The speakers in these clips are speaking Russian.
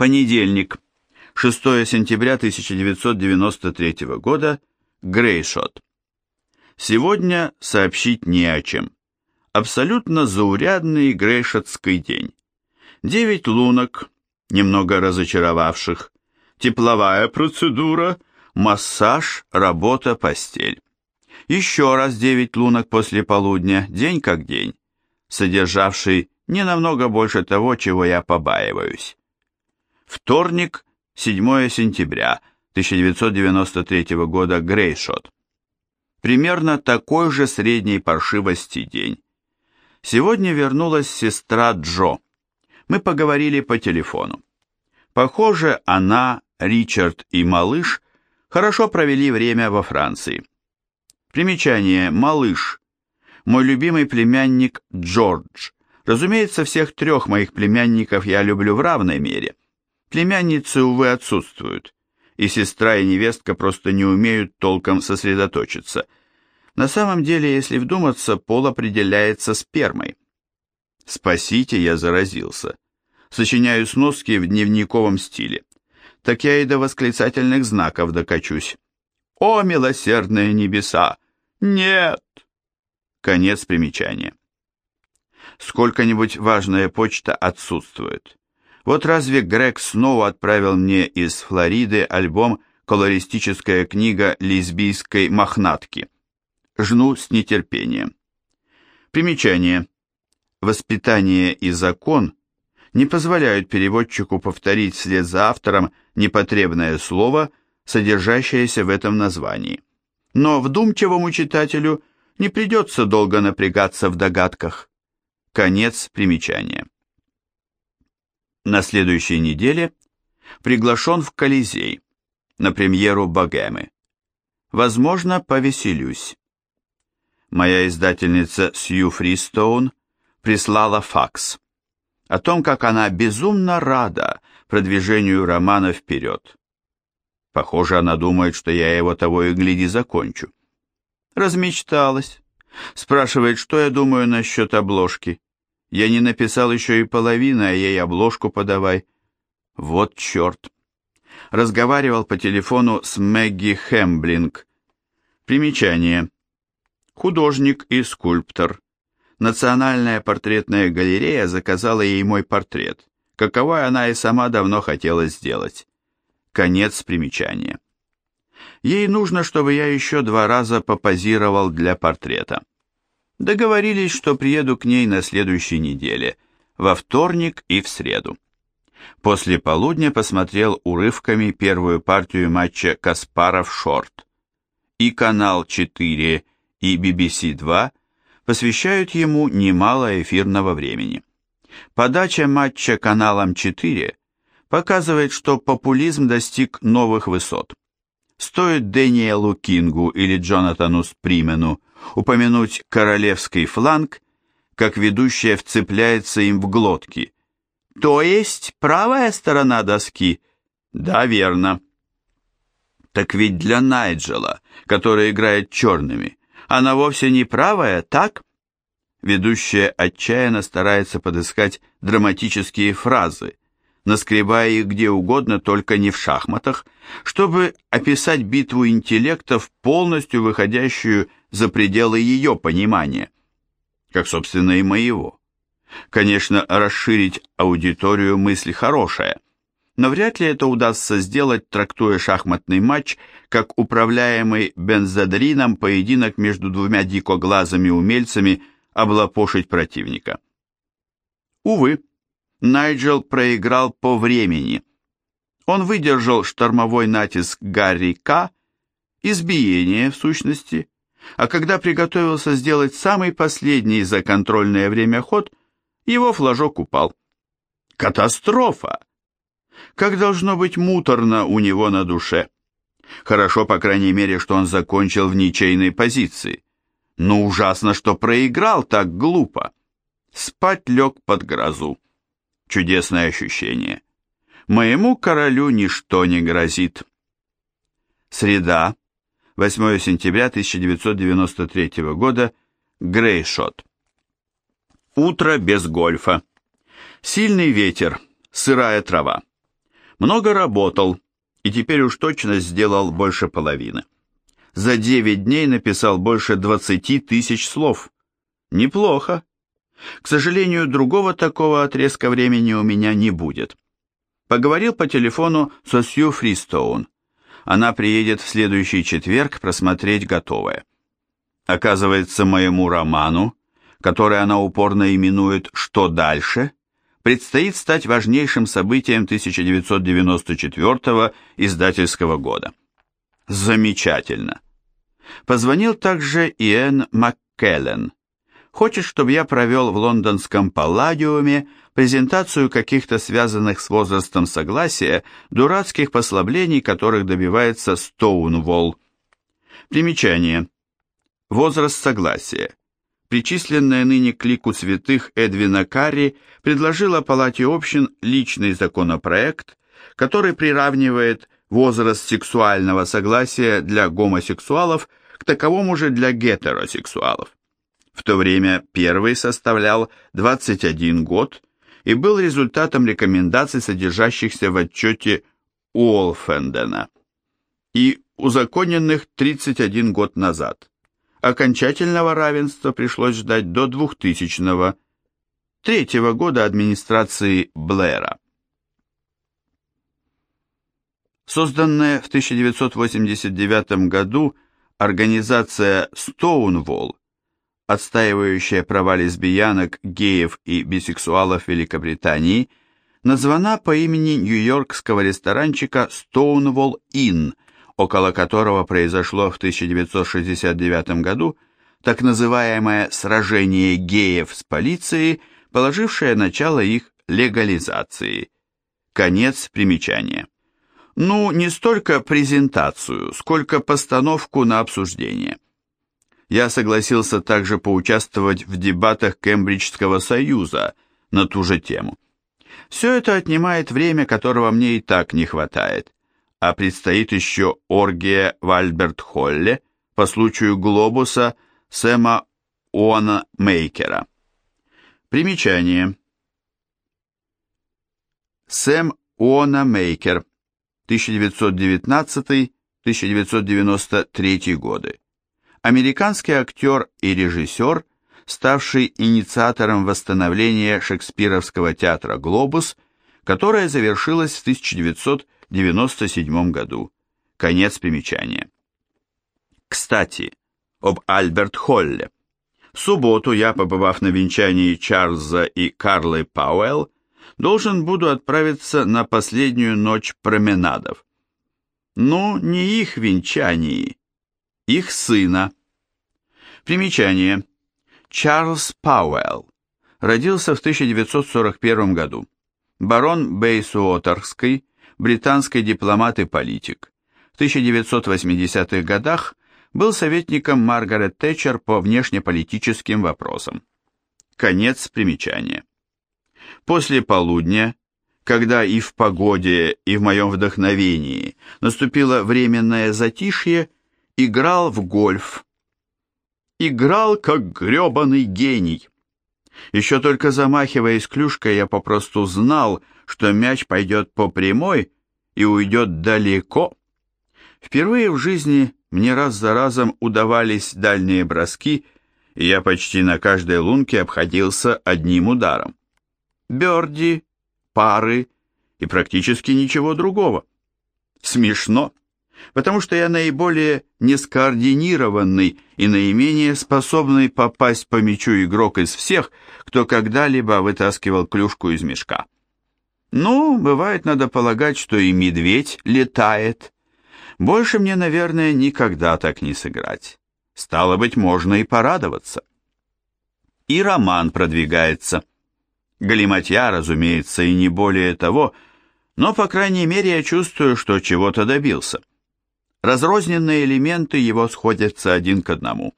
Понедельник, 6 сентября 1993 года, Грейшот. Сегодня сообщить не о чем. Абсолютно заурядный грейшотский день. Девять лунок, немного разочаровавших, тепловая процедура, массаж, работа, постель. Еще раз девять лунок после полудня, день как день, содержавший не намного больше того, чего я побаиваюсь. Вторник, 7 сентября 1993 года, Грейшот. Примерно такой же средней паршивости день. Сегодня вернулась сестра Джо. Мы поговорили по телефону. Похоже, она, Ричард и малыш хорошо провели время во Франции. Примечание «малыш». Мой любимый племянник Джордж. Разумеется, всех трех моих племянников я люблю в равной мере. Племянницы, увы, отсутствуют, и сестра и невестка просто не умеют толком сосредоточиться. На самом деле, если вдуматься, пол определяется спермой. Спасите, я заразился. Сочиняю сноски в дневниковом стиле. Так я и до восклицательных знаков докачусь. О, милосердные небеса! Нет! Конец примечания. Сколько-нибудь важная почта отсутствует. Вот разве Грег снова отправил мне из Флориды альбом «Колористическая книга лесбийской мохнатки». Жну с нетерпением. Примечание. Воспитание и закон не позволяют переводчику повторить вслед за автором непотребное слово, содержащееся в этом названии. Но вдумчивому читателю не придется долго напрягаться в догадках. Конец примечания на следующей неделе приглашен в Колизей на премьеру «Богемы». Возможно, повеселюсь. Моя издательница Сью Фристоун прислала факс о том, как она безумно рада продвижению романа вперед. Похоже, она думает, что я его того и гляди закончу. Размечталась. Спрашивает, что я думаю насчет обложки. Я не написал еще и половины, а ей обложку подавай. Вот черт. Разговаривал по телефону с Мэгги Хэмблинг. Примечание. Художник и скульптор. Национальная портретная галерея заказала ей мой портрет, каковой она и сама давно хотела сделать. Конец примечания. Ей нужно, чтобы я еще два раза попозировал для портрета. Договорились, что приеду к ней на следующей неделе, во вторник и в среду. После полудня посмотрел урывками первую партию матча Каспаров-Шорт. И канал 4, и BBC 2 посвящают ему немало эфирного времени. Подача матча каналом 4 показывает, что популизм достиг новых высот. Стоит Дэниелу Кингу или Джонатану Спримену упомянуть королевский фланг, как ведущая вцепляется им в глотки. То есть правая сторона доски? Да, верно. Так ведь для Найджела, который играет черными, она вовсе не правая, так? Ведущая отчаянно старается подыскать драматические фразы, наскребая их где угодно, только не в шахматах, чтобы описать битву интеллектов, полностью выходящую за пределы ее понимания, как, собственно, и моего. Конечно, расширить аудиторию мысль хорошая, но вряд ли это удастся сделать, трактуя шахматный матч как управляемый бензодрином поединок между двумя дикоглазыми умельцами облапошить противника. Увы, Найджел проиграл по времени. Он выдержал штормовой натиск Гарри К, избиение, в сущности, а когда приготовился сделать самый последний за контрольное время ход, его флажок упал. Катастрофа! Как должно быть муторно у него на душе. Хорошо, по крайней мере, что он закончил в ничейной позиции. Но ужасно, что проиграл так глупо. Спать лег под грозу. Чудесное ощущение. Моему королю ничто не грозит. Среда, 8 сентября 1993 года, Грейшот. Утро без гольфа. Сильный ветер, сырая трава. Много работал, и теперь уж точно сделал больше половины. За 9 дней написал больше 20 тысяч слов. Неплохо. К сожалению, другого такого отрезка времени у меня не будет. Поговорил по телефону со Сью Фристоун. Она приедет в следующий четверг просмотреть готовое. Оказывается, моему роману, который она упорно именует «Что дальше?», предстоит стать важнейшим событием 1994 издательского года. Замечательно. Позвонил также Иэн МакКеллен. Хочет, чтобы я провел в лондонском Палладиуме презентацию каких-то связанных с возрастом согласия дурацких послаблений, которых добивается Стоунволл. Примечание. Возраст согласия. Причисленная ныне к лику святых Эдвина Карри предложила Палате общин личный законопроект, который приравнивает возраст сексуального согласия для гомосексуалов к таковому же для гетеросексуалов. В то время первый составлял 21 год и был результатом рекомендаций, содержащихся в отчете Уолфендена, и узаконенных 31 год назад. Окончательного равенства пришлось ждать до 2000-го, третьего года администрации Блэра. Созданная в 1989 году организация Stonewall, отстаивающая права лесбиянок, геев и бисексуалов Великобритании, названа по имени нью-йоркского ресторанчика Stonewall Inn, около которого произошло в 1969 году так называемое «сражение геев с полицией», положившее начало их легализации. Конец примечания. Ну, не столько презентацию, сколько постановку на обсуждение. Я согласился также поучаствовать в дебатах Кембриджского союза на ту же тему. Все это отнимает время, которого мне и так не хватает, а предстоит еще оргия в Альберт-Холле по случаю глобуса Сэма Уона Мейкера. Примечание. Сэм Уона Мейкер, 1919-1993 годы. Американский актер и режиссер, ставший инициатором восстановления шекспировского театра «Глобус», которое завершилось в 1997 году. Конец примечания. Кстати, об Альберт Холле. В субботу я, побывав на венчании Чарльза и Карлы Пауэлл, должен буду отправиться на последнюю ночь променадов. Ну, не их венчании, их сына. Примечание. Чарльз Пауэлл. Родился в 1941 году. Барон Бейсуотерский, британский дипломат и политик. В 1980-х годах был советником Маргарет Тэтчер по внешнеполитическим вопросам. Конец примечания. После полудня, когда и в погоде, и в моем вдохновении наступило временное затишье, играл в гольф. Играл, как гребаный гений. Еще только замахиваясь клюшкой, я попросту знал, что мяч пойдет по прямой и уйдет далеко. Впервые в жизни мне раз за разом удавались дальние броски, и я почти на каждой лунке обходился одним ударом берди, пары и практически ничего другого. Смешно, потому что я наиболее нескоординированный и наименее способный попасть по мячу игрок из всех, кто когда-либо вытаскивал клюшку из мешка. Ну, бывает, надо полагать, что и медведь летает. Больше мне, наверное, никогда так не сыграть. Стало быть, можно и порадоваться. И роман продвигается. Галиматья, разумеется, и не более того, но, по крайней мере, я чувствую, что чего-то добился. Разрозненные элементы его сходятся один к одному,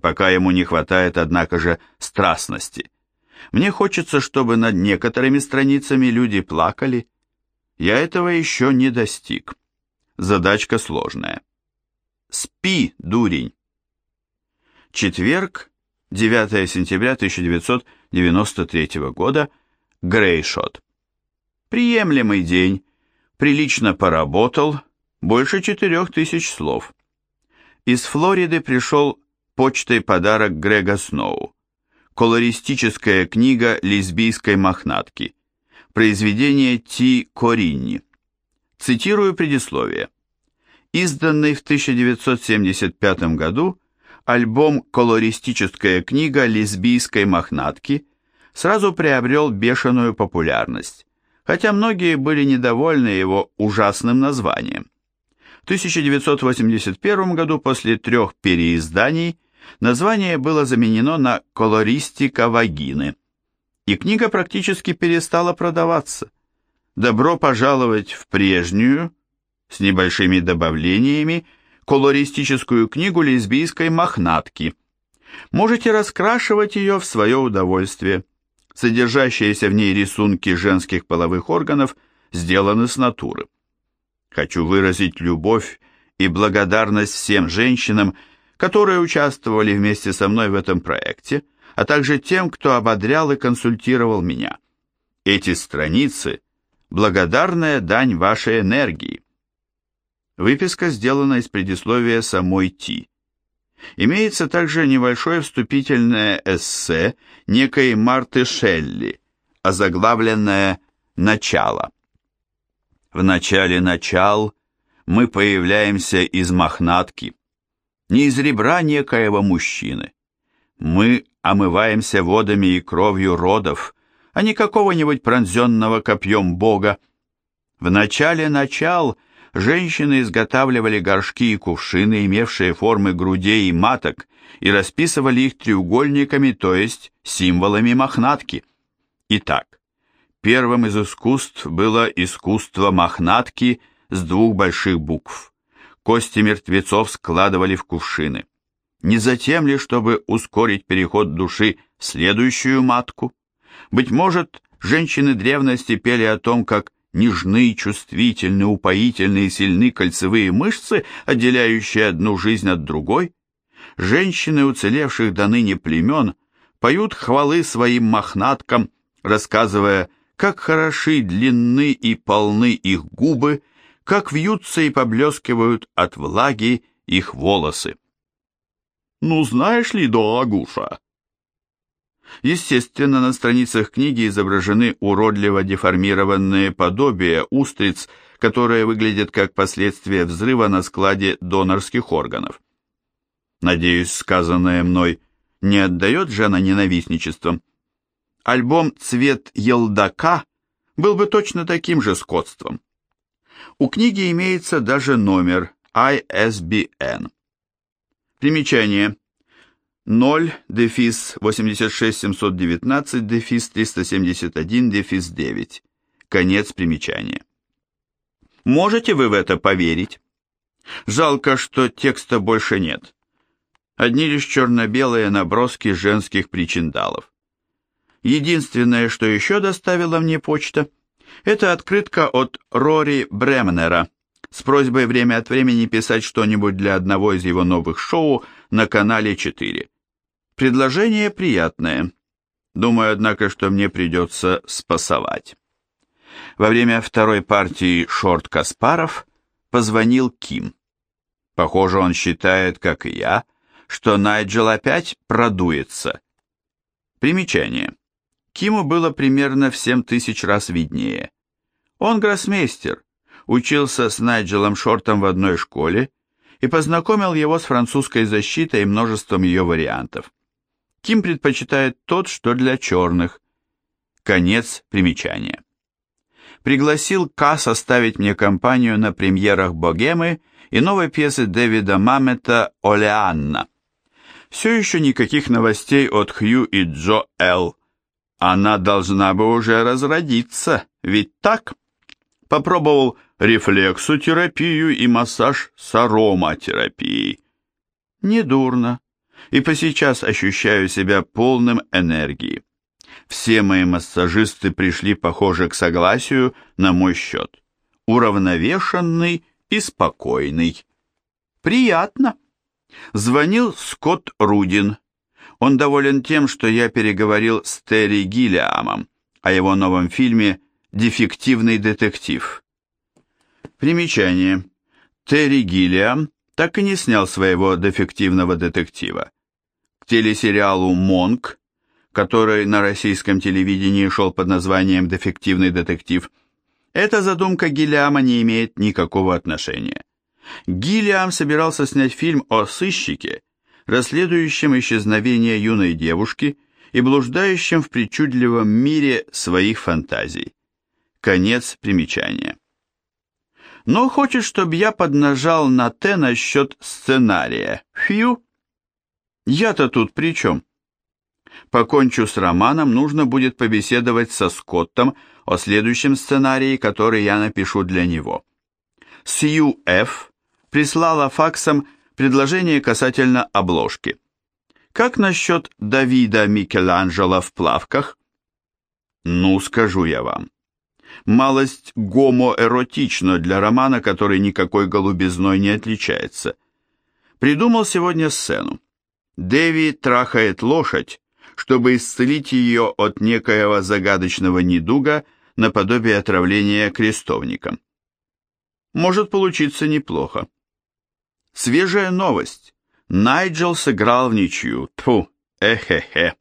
пока ему не хватает, однако же, страстности. Мне хочется, чтобы над некоторыми страницами люди плакали. Я этого еще не достиг. Задачка сложная. Спи, дурень. Четверг, 9 сентября 1993 года, Грейшот. Приемлемый день, Прилично поработал, больше четырех тысяч слов. Из Флориды пришел почтой подарок Грега Сноу. Колористическая книга лесбийской мохнатки. Произведение Ти Коринни. Цитирую предисловие. Изданный в 1975 году альбом «Колористическая книга лесбийской мохнатки» сразу приобрел бешеную популярность, хотя многие были недовольны его ужасным названием. В 1981 году после трех переизданий название было заменено на «Колористика вагины», и книга практически перестала продаваться. Добро пожаловать в прежнюю, с небольшими добавлениями, колористическую книгу лесбийской мохнатки. Можете раскрашивать ее в свое удовольствие. Содержащиеся в ней рисунки женских половых органов сделаны с натуры. Хочу выразить любовь и благодарность всем женщинам, которые участвовали вместе со мной в этом проекте, а также тем, кто ободрял и консультировал меня. Эти страницы – благодарная дань вашей энергии. Выписка сделана из предисловия самой Ти. Имеется также небольшое вступительное эссе некой Марты Шелли, озаглавленное «Начало». В начале начал мы появляемся из мохнатки, не из ребра некоего мужчины. Мы омываемся водами и кровью родов, а не какого-нибудь пронзенного копьем Бога. В начале начал женщины изготавливали горшки и кувшины, имевшие формы грудей и маток, и расписывали их треугольниками, то есть символами мохнатки. Итак, первым из искусств было искусство мохнатки с двух больших букв. Кости мертвецов складывали в кувшины. Не затем ли, чтобы ускорить переход души в следующую матку? Быть может, женщины древности пели о том, как нежны, чувствительны, упоительны и сильны кольцевые мышцы, отделяющие одну жизнь от другой? Женщины, уцелевших до ныне племен, поют хвалы своим мохнаткам, рассказывая, как хороши, длинны и полны их губы, как вьются и поблескивают от влаги их волосы. «Ну, знаешь ли, дорогуша?» Естественно, на страницах книги изображены уродливо деформированные подобия устриц, которые выглядят как последствия взрыва на складе донорских органов. Надеюсь, сказанное мной не отдает Жена ненавистничеством. Альбом «Цвет елдака» был бы точно таким же скотством. У книги имеется даже номер ISBN. Примечание. 0, дефис 86719, дефис 371, дефис 9. Конец примечания. Можете вы в это поверить? Жалко, что текста больше нет. Одни лишь черно-белые наброски женских причиндалов. Единственное, что еще доставила мне почта – это открытка от Рори Бремнера с просьбой время от времени писать что-нибудь для одного из его новых шоу на канале 4. Предложение приятное. Думаю, однако, что мне придется спасовать. Во время второй партии Шорт Каспаров позвонил Ким. Похоже, он считает, как и я, что Найджел опять продуется. Примечание. Киму было примерно в семь тысяч раз виднее. Он гроссмейстер, учился с Найджелом Шортом в одной школе и познакомил его с французской защитой и множеством ее вариантов. Ким предпочитает тот, что для черных. Конец примечания. Пригласил К составить мне компанию на премьерах «Богемы» и новой пьесы Дэвида Мамета «Олеанна». Все еще никаких новостей от Хью и Джо Л. Она должна бы уже разродиться, ведь так? Попробовал рефлексотерапию и массаж с ароматерапией. Недурно. И по сейчас ощущаю себя полным энергии. Все мои массажисты пришли, похоже, к согласию на мой счет. Уравновешенный и спокойный. Приятно. Звонил Скотт Рудин, он доволен тем, что я переговорил с Терри Гиллиамом о его новом фильме «Дефективный детектив». Примечание. Терри Гиллиам так и не снял своего дефективного детектива. К телесериалу «Монк», который на российском телевидении шел под названием «Дефективный детектив», эта задумка Гиллиама не имеет никакого отношения. Гиллиам собирался снять фильм о сыщике, расследующем исчезновение юной девушки и блуждающем в причудливом мире своих фантазий. Конец примечания. Но хочет, чтобы я поднажал на «Т» насчет сценария. Фью. Я-то тут при чем? Покончу с романом, нужно будет побеседовать со Скоттом о следующем сценарии, который я напишу для него. Сью Ф. прислала факсом предложение касательно обложки. Как насчет Давида Микеланджело в плавках? Ну, скажу я вам малость гомоэротично для романа, который никакой голубизной не отличается. Придумал сегодня сцену. Дэви трахает лошадь, чтобы исцелить ее от некоего загадочного недуга наподобие отравления крестовником. Может получиться неплохо. Свежая новость. Найджел сыграл в ничью. Тьфу, эхе-хе.